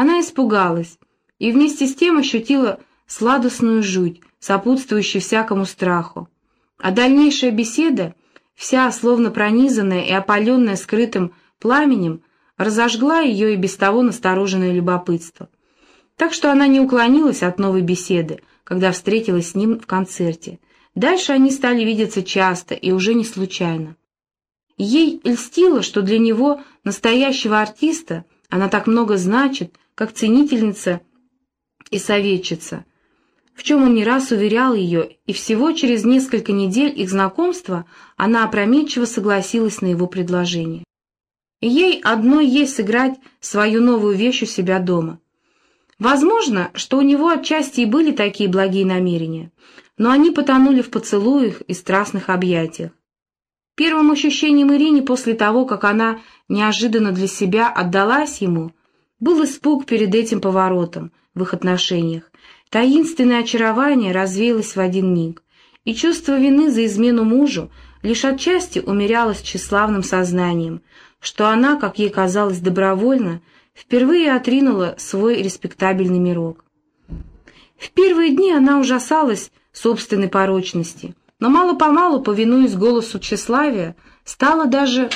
Она испугалась и вместе с тем ощутила сладостную жуть, сопутствующую всякому страху. А дальнейшая беседа, вся словно пронизанная и опаленная скрытым пламенем, разожгла ее и без того настороженное любопытство. Так что она не уклонилась от новой беседы, когда встретилась с ним в концерте. Дальше они стали видеться часто и уже не случайно. Ей льстило, что для него, настоящего артиста, она так много значит, как ценительница и советчица, в чем он не раз уверял ее, и всего через несколько недель их знакомства она опрометчиво согласилась на его предложение. Ей одной есть сыграть свою новую вещь у себя дома. Возможно, что у него отчасти и были такие благие намерения, но они потонули в поцелуях и страстных объятиях. Первым ощущением Ирине после того, как она неожиданно для себя отдалась ему, был испуг перед этим поворотом в их отношениях. Таинственное очарование развеялось в один миг, и чувство вины за измену мужу лишь отчасти умерялось тщеславным сознанием, что она, как ей казалось добровольно, впервые отринула свой респектабельный мирок. В первые дни она ужасалась собственной порочности, но мало-помалу, повинуясь голосу тщеславия, стала даже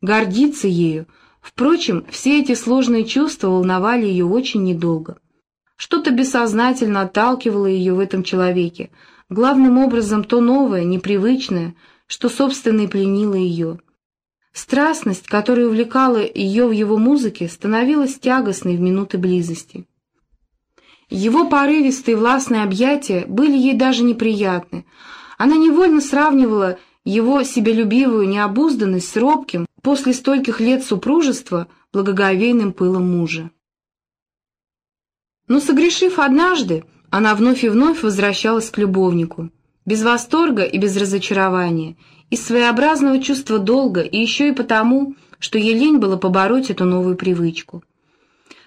гордиться ею. Впрочем, все эти сложные чувства волновали ее очень недолго. Что-то бессознательно отталкивало ее в этом человеке, главным образом то новое, непривычное, что, собственно, и пленило ее. Страстность, которая увлекала ее в его музыке, становилась тягостной в минуты близости. Его порывистые властные объятия были ей даже неприятны. Она невольно сравнивала его себелюбивую необузданность с робким, после стольких лет супружества, благоговейным пылом мужа. Но согрешив однажды, она вновь и вновь возвращалась к любовнику, без восторга и без разочарования, из своеобразного чувства долга и еще и потому, что ей лень было побороть эту новую привычку.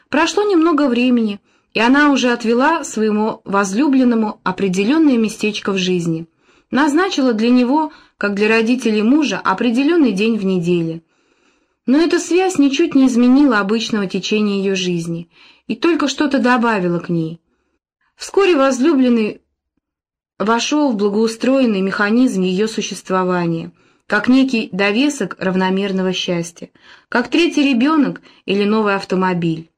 Прошло немного времени, и она уже отвела своему возлюбленному определенное местечко в жизни, назначила для него, как для родителей мужа, определенный день в неделе. Но эта связь ничуть не изменила обычного течения ее жизни, и только что-то добавила к ней. Вскоре возлюбленный вошел в благоустроенный механизм ее существования, как некий довесок равномерного счастья, как третий ребенок или новый автомобиль.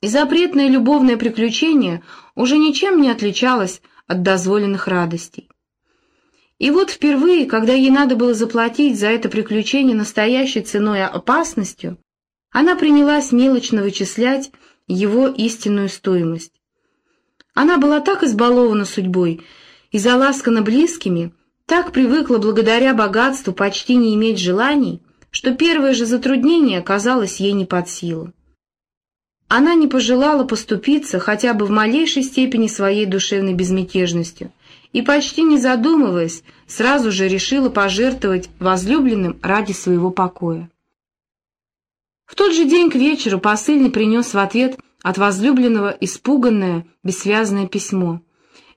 И запретное любовное приключение уже ничем не отличалось от дозволенных радостей. И вот впервые, когда ей надо было заплатить за это приключение настоящей ценой опасностью, она принялась мелочно вычислять его истинную стоимость. Она была так избалована судьбой и заласкана близкими, так привыкла благодаря богатству почти не иметь желаний, что первое же затруднение казалось ей не под силу. Она не пожелала поступиться хотя бы в малейшей степени своей душевной безмятежностью и, почти не задумываясь, сразу же решила пожертвовать возлюбленным ради своего покоя. В тот же день к вечеру посыльный принес в ответ от возлюбленного испуганное, бессвязное письмо.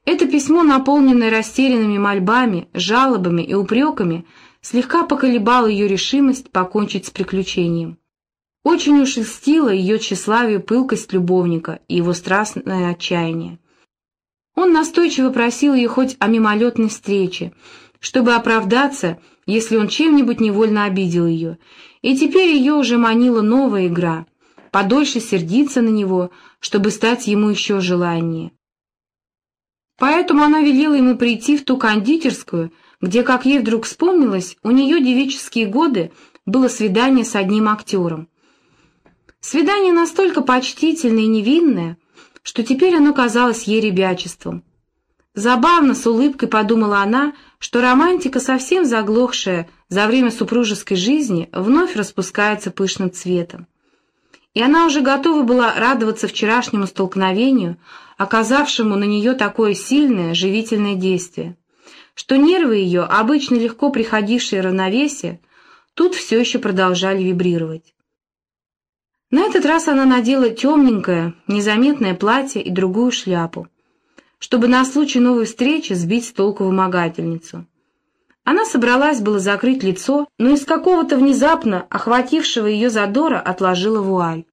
Это письмо, наполненное растерянными мольбами, жалобами и упреками, слегка поколебало ее решимость покончить с приключением. Очень уж ее тщеславию пылкость любовника и его страстное отчаяние. Он настойчиво просил ее хоть о мимолетной встрече, чтобы оправдаться, если он чем-нибудь невольно обидел ее, и теперь ее уже манила новая игра — подольше сердиться на него, чтобы стать ему еще желаннее. Поэтому она велела ему прийти в ту кондитерскую, где, как ей вдруг вспомнилось, у нее девические годы было свидание с одним актером. Свидание настолько почтительное и невинное, что теперь оно казалось ей ребячеством. Забавно, с улыбкой подумала она, что романтика, совсем заглохшая за время супружеской жизни, вновь распускается пышным цветом и она уже готова была радоваться вчерашнему столкновению, оказавшему на нее такое сильное, живительное действие, что нервы ее, обычно легко приходившие равновесие, тут все еще продолжали вибрировать. На этот раз она надела темненькое, незаметное платье и другую шляпу, чтобы на случай новой встречи сбить с толку вымогательницу. Она собралась было закрыть лицо, но из какого-то внезапно охватившего ее задора отложила вуаль.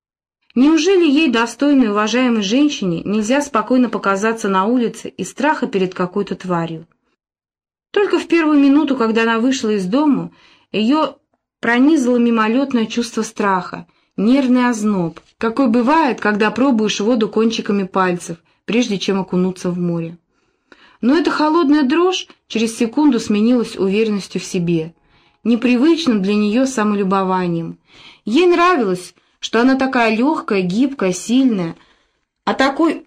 Неужели ей, достойной уважаемой женщине, нельзя спокойно показаться на улице из страха перед какой-то тварью? Только в первую минуту, когда она вышла из дому, ее пронизало мимолетное чувство страха, нервный озноб, какой бывает, когда пробуешь воду кончиками пальцев, прежде чем окунуться в море. Но эта холодная дрожь через секунду сменилась уверенностью в себе, непривычным для нее самолюбованием. Ей нравилось, что она такая легкая, гибкая, сильная, а такой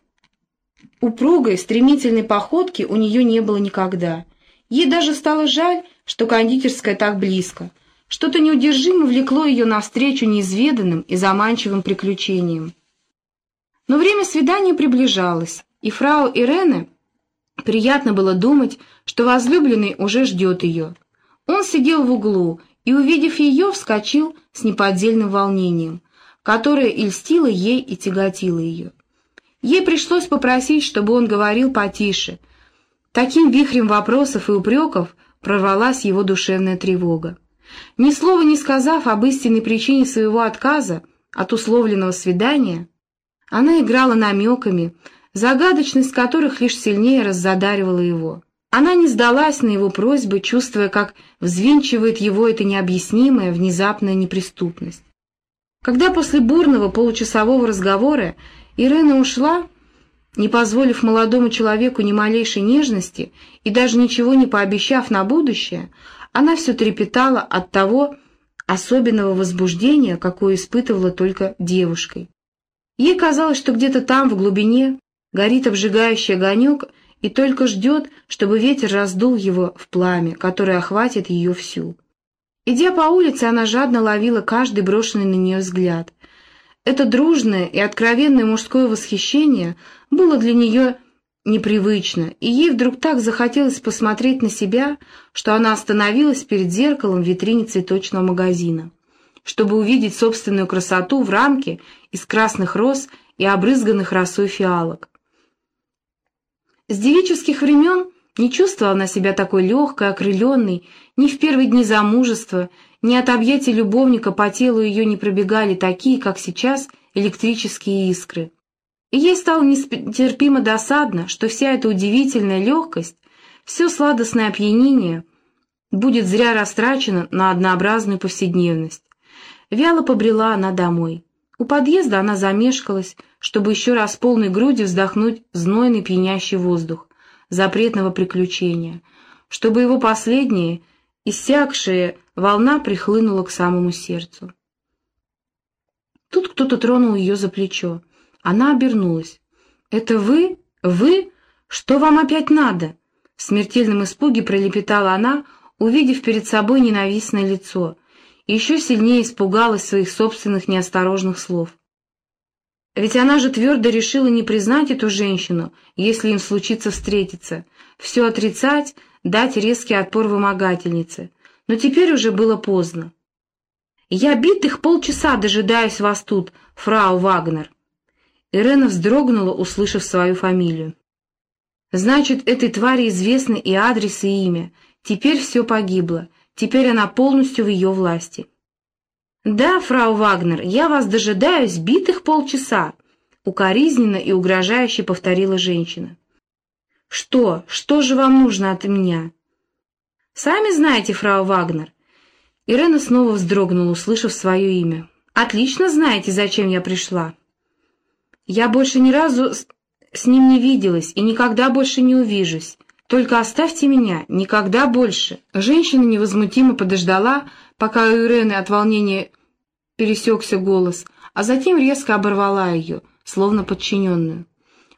упругой, стремительной походки у нее не было никогда. Ей даже стало жаль, что кондитерская так близко. Что-то неудержимо влекло ее навстречу неизведанным и заманчивым приключениям. Но время свидания приближалось, и фрау Ирене приятно было думать, что возлюбленный уже ждет ее. Он сидел в углу и, увидев ее, вскочил с неподдельным волнением которая и льстила ей, и тяготила ее. Ей пришлось попросить, чтобы он говорил потише. Таким вихрем вопросов и упреков прорвалась его душевная тревога. Ни слова не сказав об истинной причине своего отказа от условленного свидания, она играла намеками, загадочность которых лишь сильнее раззадаривала его. Она не сдалась на его просьбы, чувствуя, как взвинчивает его эта необъяснимая, внезапная неприступность. Когда после бурного получасового разговора Ирена ушла, не позволив молодому человеку ни малейшей нежности и даже ничего не пообещав на будущее, она все трепетала от того особенного возбуждения, какое испытывала только девушкой. Ей казалось, что где-то там, в глубине, горит обжигающий огонек и только ждет, чтобы ветер раздул его в пламя, которое охватит ее всю. Идя по улице, она жадно ловила каждый брошенный на нее взгляд. Это дружное и откровенное мужское восхищение было для нее непривычно, и ей вдруг так захотелось посмотреть на себя, что она остановилась перед зеркалом в витрине цветочного магазина, чтобы увидеть собственную красоту в рамке из красных роз и обрызганных росой фиалок. С девических времен не чувствовала она себя такой легкой, окрыленной, ни в первые дни замужества, ни от объятий любовника по телу ее не пробегали такие, как сейчас, электрические искры. И ей стало нестерпимо досадно, что вся эта удивительная легкость, все сладостное опьянение будет зря растрачено на однообразную повседневность. Вяло побрела она домой. У подъезда она замешкалась, чтобы еще раз полной грудью вздохнуть знойный пьянящий воздух запретного приключения, чтобы его последняя, иссякшая волна прихлынула к самому сердцу. Тут кто-то тронул ее за плечо. Она обернулась. «Это вы? Вы? Что вам опять надо?» В смертельном испуге пролепетала она, увидев перед собой ненавистное лицо, и еще сильнее испугалась своих собственных неосторожных слов. Ведь она же твердо решила не признать эту женщину, если им случится встретиться, все отрицать, дать резкий отпор вымогательнице. Но теперь уже было поздно. «Я битых полчаса дожидаюсь вас тут, фрау Вагнер». Ирена вздрогнула, услышав свою фамилию. «Значит, этой твари известны и адрес, и имя. Теперь все погибло. Теперь она полностью в ее власти». «Да, фрау Вагнер, я вас дожидаюсь битых полчаса», — укоризненно и угрожающе повторила женщина. «Что? Что же вам нужно от меня?» «Сами знаете, фрау Вагнер». Ирена снова вздрогнула, услышав свое имя. «Отлично знаете, зачем я пришла». «Я больше ни разу с, ним не виделась и никогда больше не увижусь. Только оставьте меня, никогда больше». Женщина невозмутимо подождала, пока у Ирены от волнения пересекся голос, а затем резко оборвала ее, словно подчиненную.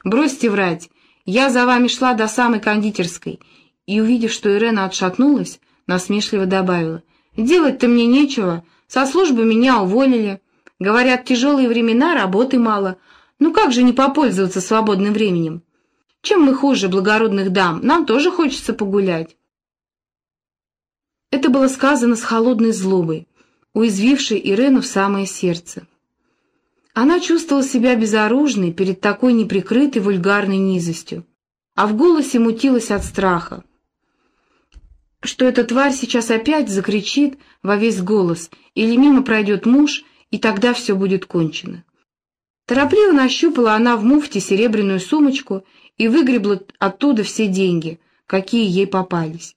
«Бросьте врать, я за вами шла до самой кондитерской», и, увидев, что Ирена отшатнулась, насмешливо добавила, «Делать-то мне нечего, со службы меня уволили. Говорят, тяжелые времена, работы мало. Ну как же не попользоваться свободным временем? Чем мы хуже благородных дам, нам тоже хочется погулять». Это было сказано с холодной злобой, уязвившей Ирену в самое сердце. Она чувствовала себя безоружной перед такой неприкрытой вульгарной низостью, а в голосе мутилась от страха, что эта тварь сейчас опять закричит во весь голос, или мимо пройдет муж, и тогда все будет кончено. Торопливо нащупала она в муфте серебряную сумочку и выгребла оттуда все деньги, какие ей попались.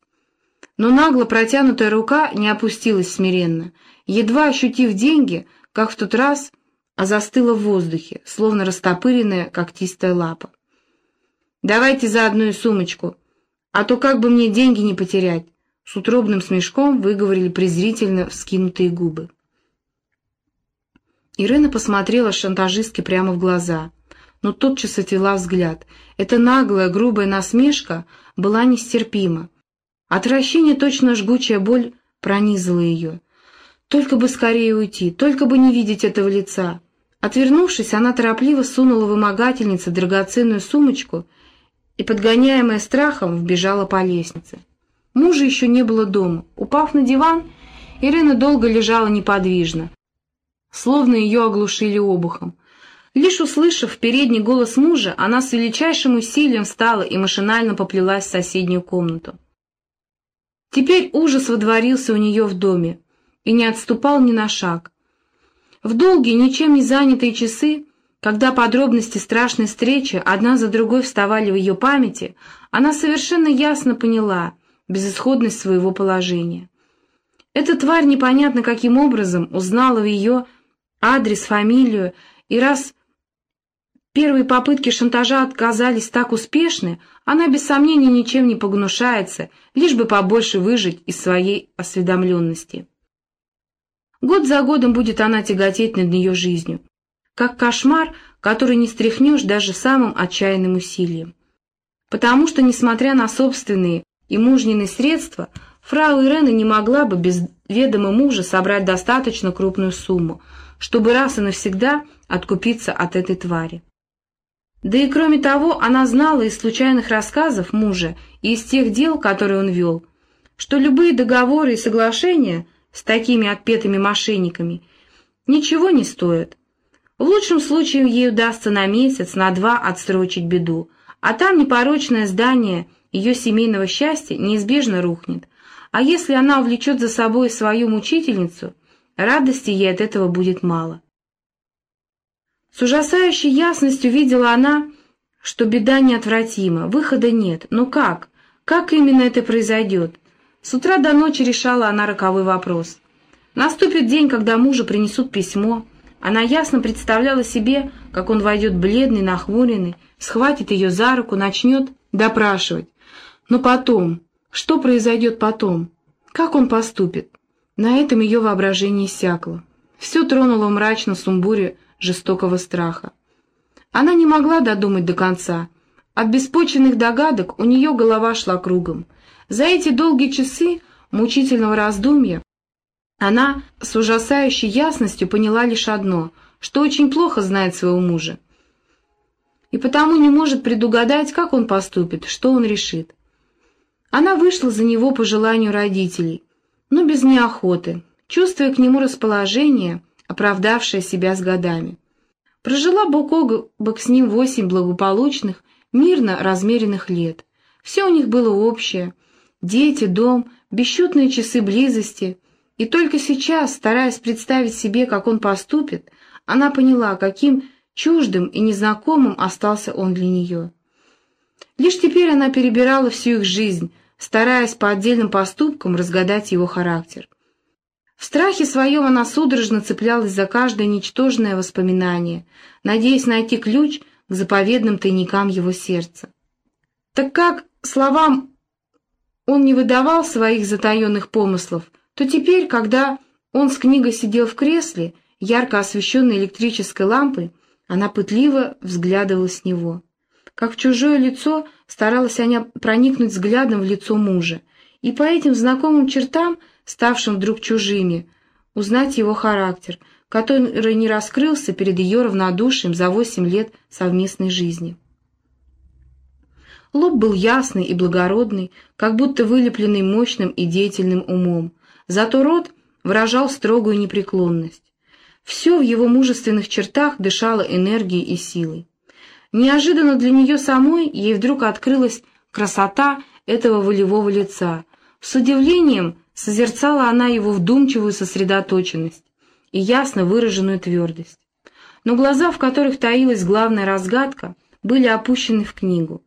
Но нагло протянутая рука не опустилась смиренно, едва ощутив деньги, как в тот раз, а застыла в воздухе, словно растопыренная когтистая лапа. «Давайте за одну сумочку, а то как бы мне деньги не потерять», с утробным смешком выговорили презрительно вскинутые губы. Ирена посмотрела шантажистке прямо в глаза, но тотчас отвела взгляд. Эта наглая, грубая насмешка была нестерпима. Отвращение, точно жгучая боль, пронизала ее. Только бы скорее уйти, только бы не видеть этого лица. Отвернувшись, она торопливо сунула вымогательнице драгоценную сумочку и, подгоняемая страхом, вбежала по лестнице. Мужа еще не было дома. Упав на диван, Ирина долго лежала неподвижно, словно ее оглушили обухом. Лишь услышав передний голос мужа, она с величайшим усилием встала и машинально поплелась в соседнюю комнату. Теперь ужас водворился у нее в доме и не отступал ни на шаг. В долгие, ничем не занятые часы, когда подробности страшной встречи одна за другой вставали в ее памяти, она совершенно ясно поняла безысходность своего положения. Эта тварь непонятно каким образом узнала в ее адрес, фамилию, и раз первые попытки шантажа отказались так успешны, она без сомнения ничем не погнушается, лишь бы побольше выжить из своей осведомленности. Год за годом будет она тяготеть над ее жизнью, как кошмар, который не стряхнешь даже самым отчаянным усилием. Потому что, несмотря на собственные и мужнины средства, фрау Ирена не могла бы без ведома мужа собрать достаточно крупную сумму, чтобы раз и навсегда откупиться от этой твари. Да и кроме того, она знала из случайных рассказов мужа и из тех дел, которые он вел, что любые договоры и соглашения с такими отпетыми мошенниками ничего не стоят. В лучшем случае ей удастся на месяц, на два отсрочить беду, а там непорочное здание ее семейного счастья неизбежно рухнет. А если она увлечет за собой свою мучительницу, радости ей от этого будет мало. С ужасающей ясностью видела она, что беда неотвратима, выхода нет. Но как? Как именно это произойдет? С утра до ночи решала она роковой вопрос. Наступит день, когда мужу принесут письмо. Она ясно представляла себе, как он войдет бледный, нахмуренный, схватит ее за руку, начнет допрашивать. Но потом, что произойдет потом? Как он поступит? На этом ее воображение иссякло. Все тронуло в мрачном сумбуре жестокого страха. Она не могла додумать до конца. От беспочвенных догадок у нее голова шла кругом. За эти долгие часы мучительного раздумья она с ужасающей ясностью поняла лишь одно, что очень плохо знает своего мужа. И потому не может предугадать, как он поступит, что он решит. Она вышла за него по желанию родителей, но без неохоты, чувствуя к нему расположение, оправдавшая себя с годами. Прожила бок о бок с ним восемь благополучных, мирно размеренных лет. Все у них было общее — дети, дом, бесчетные часы близости. И только сейчас, стараясь представить себе, как он поступит, она поняла, каким чуждым и незнакомым остался он для нее. Лишь теперь она перебирала всю их жизнь, стараясь по отдельным поступкам разгадать его характер. В страхе своем она судорожно цеплялась за каждое ничтожное воспоминание, надеясь найти ключ к заповедным тайникам его сердца. Так как словам он не выдавал своих затаенных помыслов, то теперь, когда он с книгой сидел в кресле, ярко освещенной электрической лампой, она пытливо взглядывала с него. Как в чужое лицо старалась она проникнуть взглядом в лицо мужа, и по этим знакомым чертам ставшим вдруг чужими, узнать его характер, который не раскрылся перед ее равнодушием за восемь лет совместной жизни. Лоб был ясный и благородный, как будто вылепленный мощным и деятельным умом, зато рот выражал строгую непреклонность. Все в его мужественных чертах дышало энергией и силой. Неожиданно для нее самой ей вдруг открылась красота этого волевого лица. С удивлением Созерцала она его вдумчивую сосредоточенность и ясно выраженную твердость. но глаза, в которых таилась главная разгадка, были опущены в книгу.